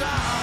down.